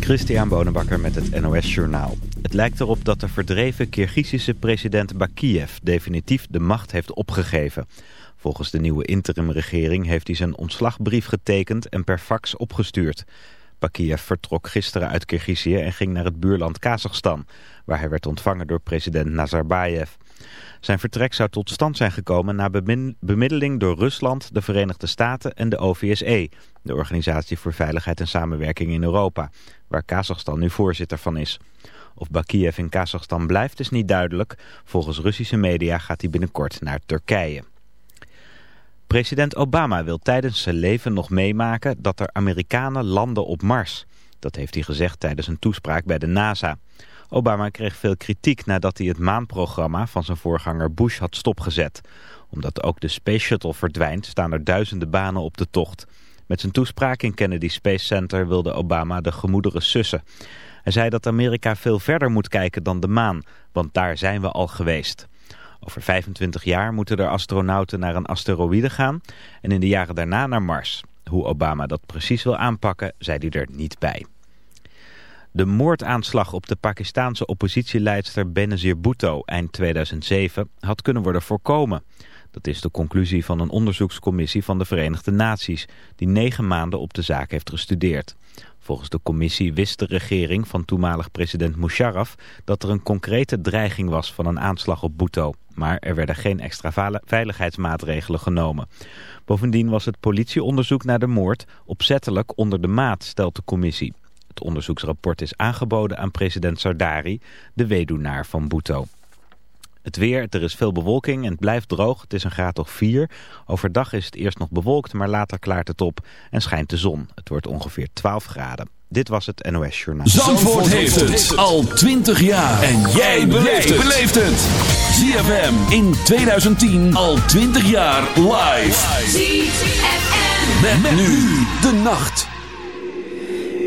Christian Bonenbakker met het NOS Journaal. Het lijkt erop dat de verdreven Kirgizische president Bakiev definitief de macht heeft opgegeven. Volgens de nieuwe interimregering heeft hij zijn ontslagbrief getekend en per fax opgestuurd. Bakiev vertrok gisteren uit Kirgizië en ging naar het buurland Kazachstan, waar hij werd ontvangen door president Nazarbayev. Zijn vertrek zou tot stand zijn gekomen na bemiddeling door Rusland, de Verenigde Staten en de OVSE, de Organisatie voor Veiligheid en Samenwerking in Europa, waar Kazachstan nu voorzitter van is. Of Bakiev in Kazachstan blijft is niet duidelijk. Volgens Russische media gaat hij binnenkort naar Turkije. President Obama wil tijdens zijn leven nog meemaken dat er Amerikanen landen op Mars. Dat heeft hij gezegd tijdens een toespraak bij de NASA. Obama kreeg veel kritiek nadat hij het maanprogramma van zijn voorganger Bush had stopgezet. Omdat ook de Space Shuttle verdwijnt staan er duizenden banen op de tocht. Met zijn toespraak in Kennedy Space Center wilde Obama de gemoederen sussen. Hij zei dat Amerika veel verder moet kijken dan de maan, want daar zijn we al geweest. Over 25 jaar moeten er astronauten naar een asteroïde gaan en in de jaren daarna naar Mars. Hoe Obama dat precies wil aanpakken, zei hij er niet bij. De moordaanslag op de Pakistaanse oppositieleidster Benazir Bhutto eind 2007 had kunnen worden voorkomen. Dat is de conclusie van een onderzoekscommissie van de Verenigde Naties, die negen maanden op de zaak heeft gestudeerd. Volgens de commissie wist de regering van toenmalig president Musharraf dat er een concrete dreiging was van een aanslag op Bhutto. Maar er werden geen extra veiligheidsmaatregelen genomen. Bovendien was het politieonderzoek naar de moord opzettelijk onder de maat, stelt de commissie. Het onderzoeksrapport is aangeboden aan president Sardari, de weduwnaar van Bhutto. Het weer, er is veel bewolking en het blijft droog. Het is een graad of 4. Overdag is het eerst nog bewolkt, maar later klaart het op en schijnt de zon. Het wordt ongeveer 12 graden. Dit was het NOS Journaal. Zandvoort, heeft het al 20 jaar. En jij beleeft het. ZFM in 2010 al 20 jaar live. ZFM. Met, nu de nacht.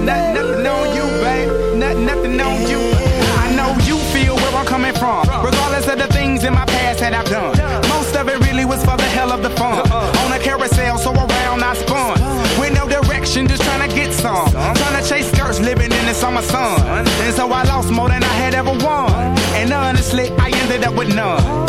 you. nothing on you, babe. Nothing, nothing on you. I know you feel where I'm coming from. Regardless of the things in my past that I've done. Most of it really was for the hell of the fun. On a carousel, so around I spun. With no direction, just trying to get some. Trying to chase skirts, living in the summer sun. And so I lost more than I had ever won. And honestly, I ended up with none.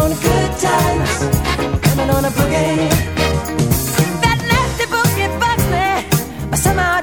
on good times, coming on a boogie. That nasty boogie bugs me but somehow.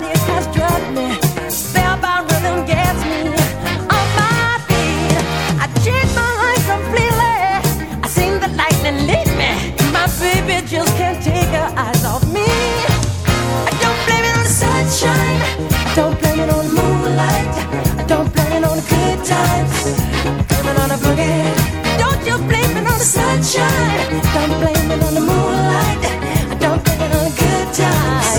sunshine. Don't blame it on the moonlight. Don't blame it on the good times.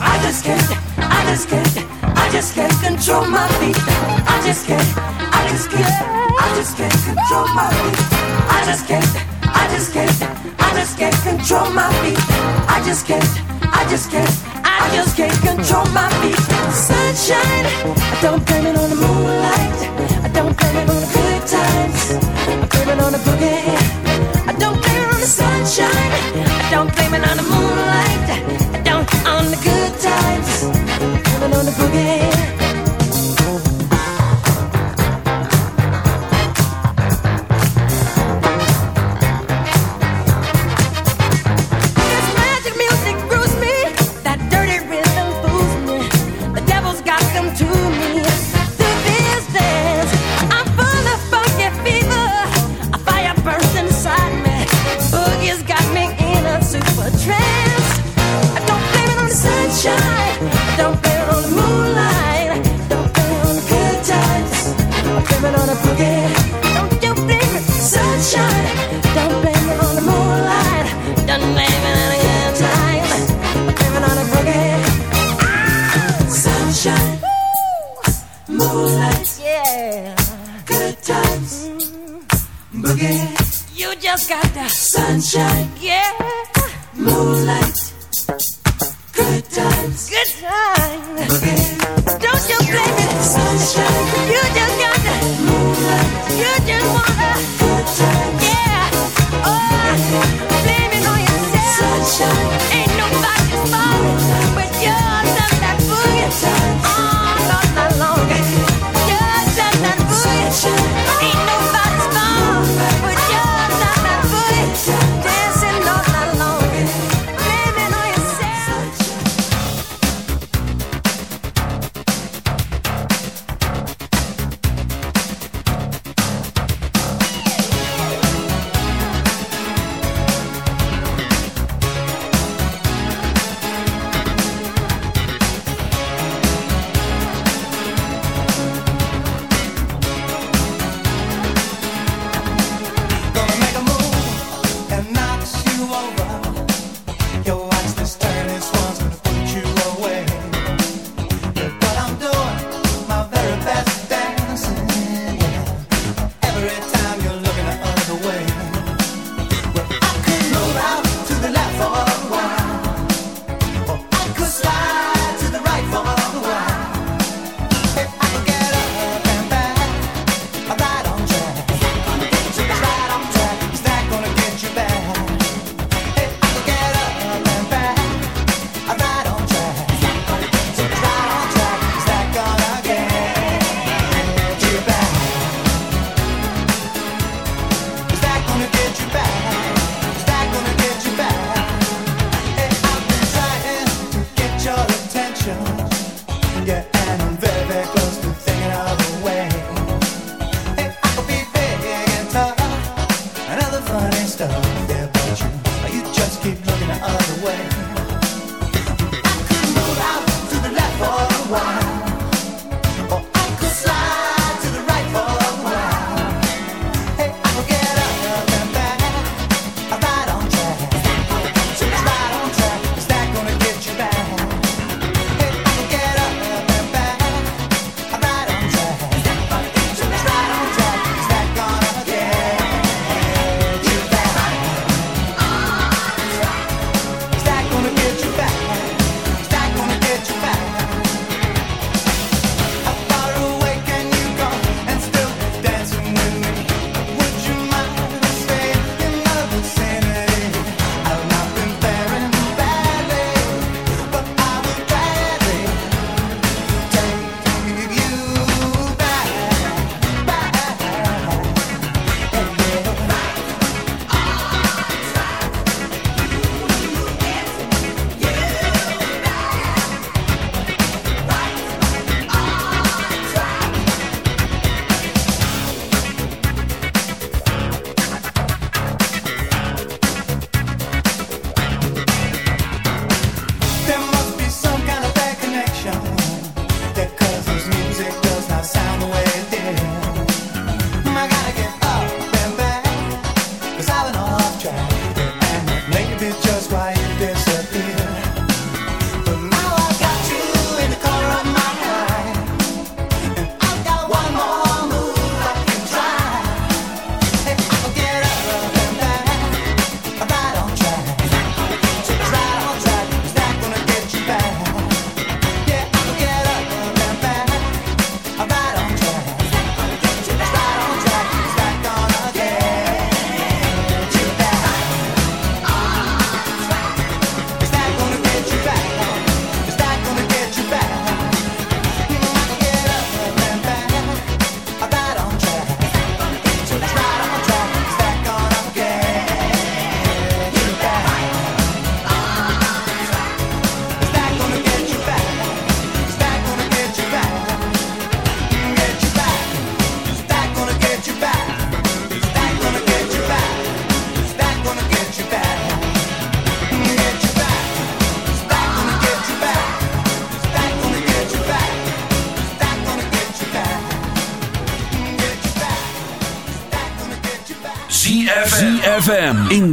I just can't, I just can't, I just can't control my feet. I just can't, I just can't, I just can't control my feet. I just can't. I just can't, I just can't control my feet. Sunshine, I don't blame it on the moonlight. I don't blame it on the times. I'm craving on a boogie. I don't blame it on the sunshine. I don't blame it on the moon. just got that sunshine. Yeah. Moonlight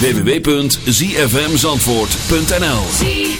www.zfmzandvoort.nl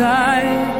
side.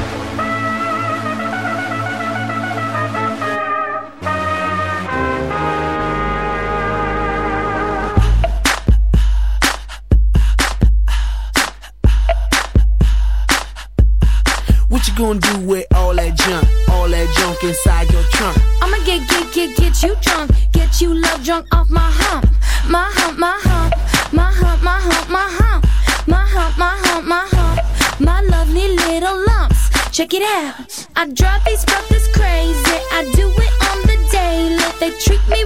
Check it out. I drive these brothers crazy. I do it on the daily. They treat me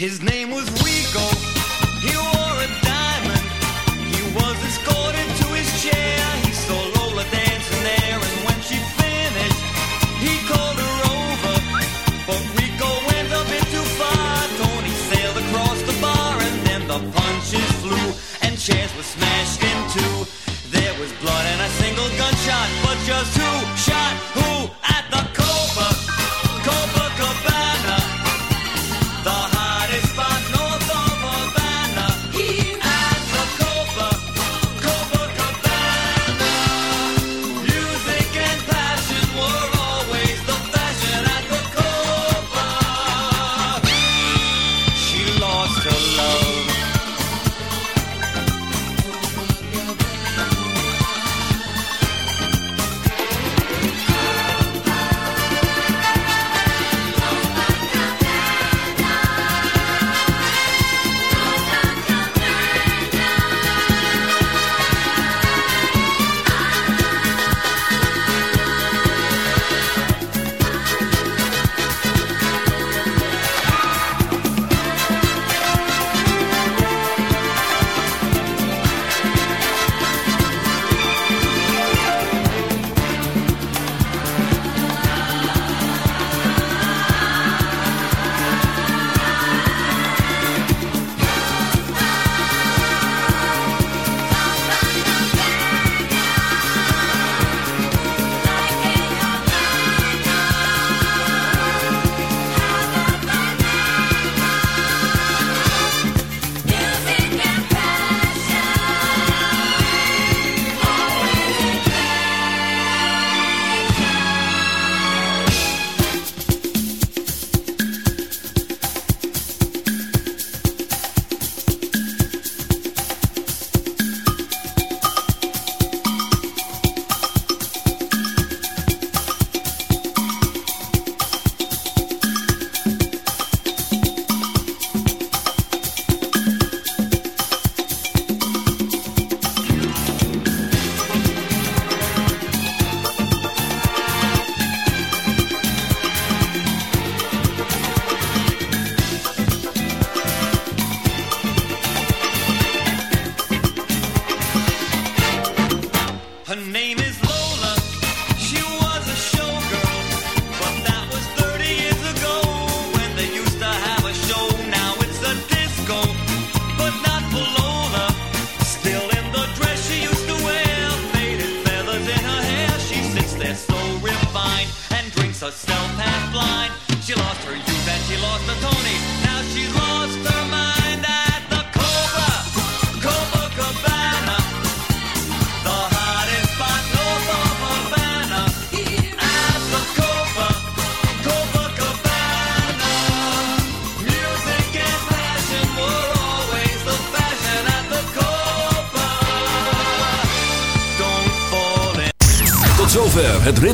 His name